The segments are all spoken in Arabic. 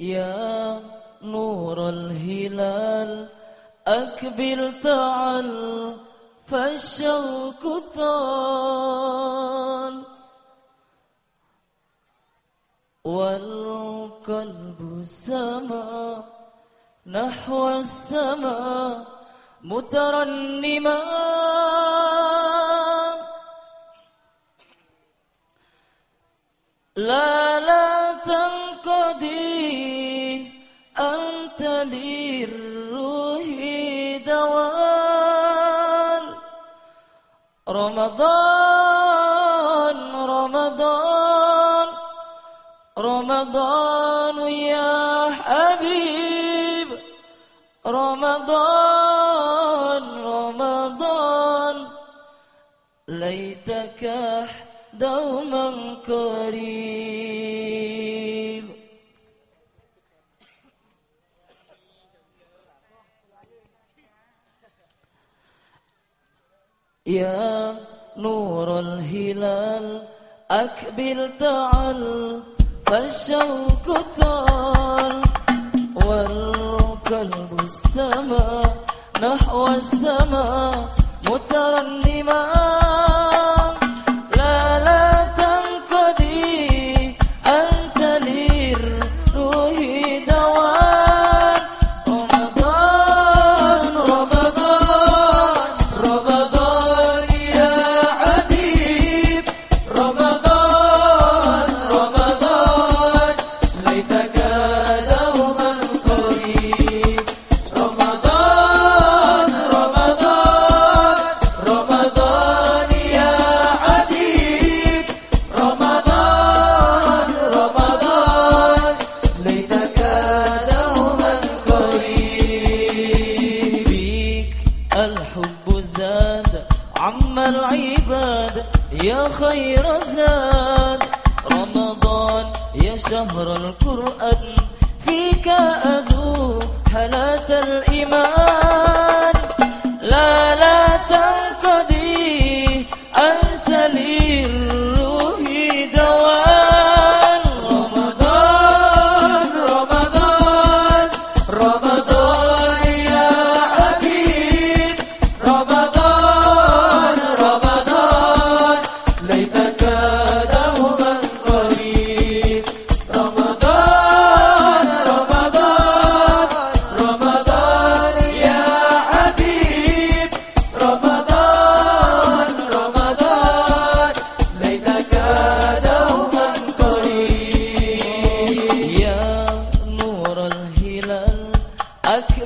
يا نور الهلال أكبر تعال فالشوق طال. والقلب سما نحو السماء مترنما. رمضان رمضان رمضان يا حبيب رمضان رمضان. ليتك دوما قريب يا نور الهلال أكبر تعال فالشوق طال. والقلب السماء نحو السماء يا خير زاد رمضان يا شهر القرآن فيك أذوق حلاة الإيمان.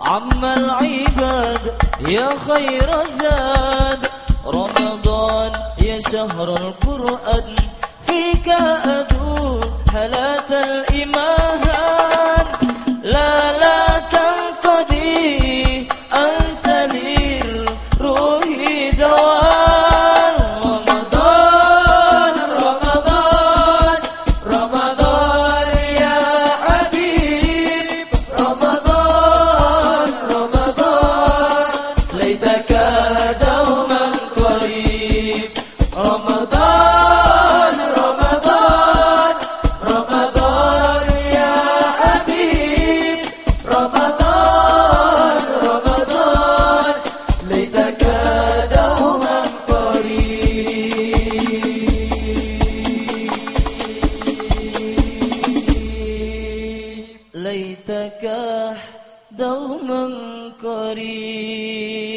عم العباد يا خير زاد. رمضان يا شهر القرآن. فيك أدو هلات الإيمان ليتك دوما قريب.